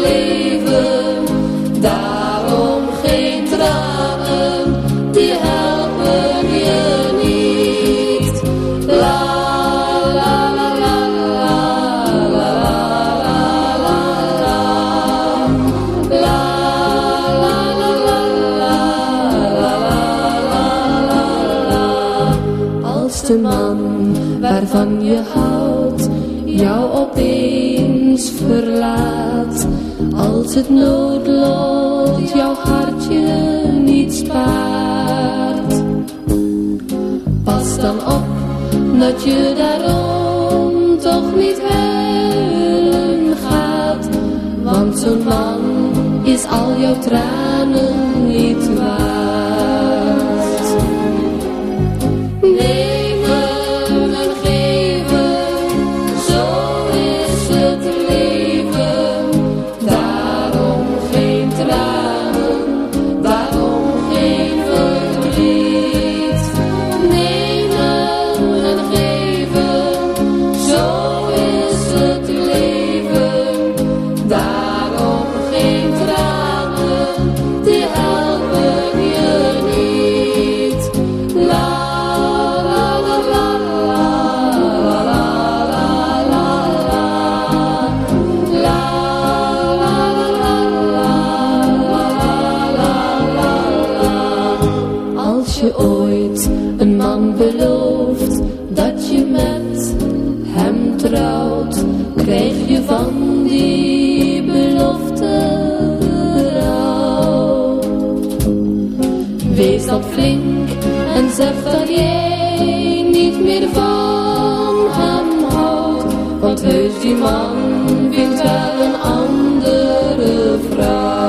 leven. Daarom geen tranen, die helpen je niet. La la la la la la la la. Als de man waarvan je houdt jou opeens verlaat, als het noodlot jouw hartje niet spaart. Pas dan op dat je daarom toch niet huilen gaat, want zo'n man is al jouw tranen Love. Je ooit een man belooft dat je met hem trouwt, krijg je van die belofte rouw. Wees dan flink en zeg dat jij niet meer van hem houdt. Want heus die man vindt wel een andere vrouw.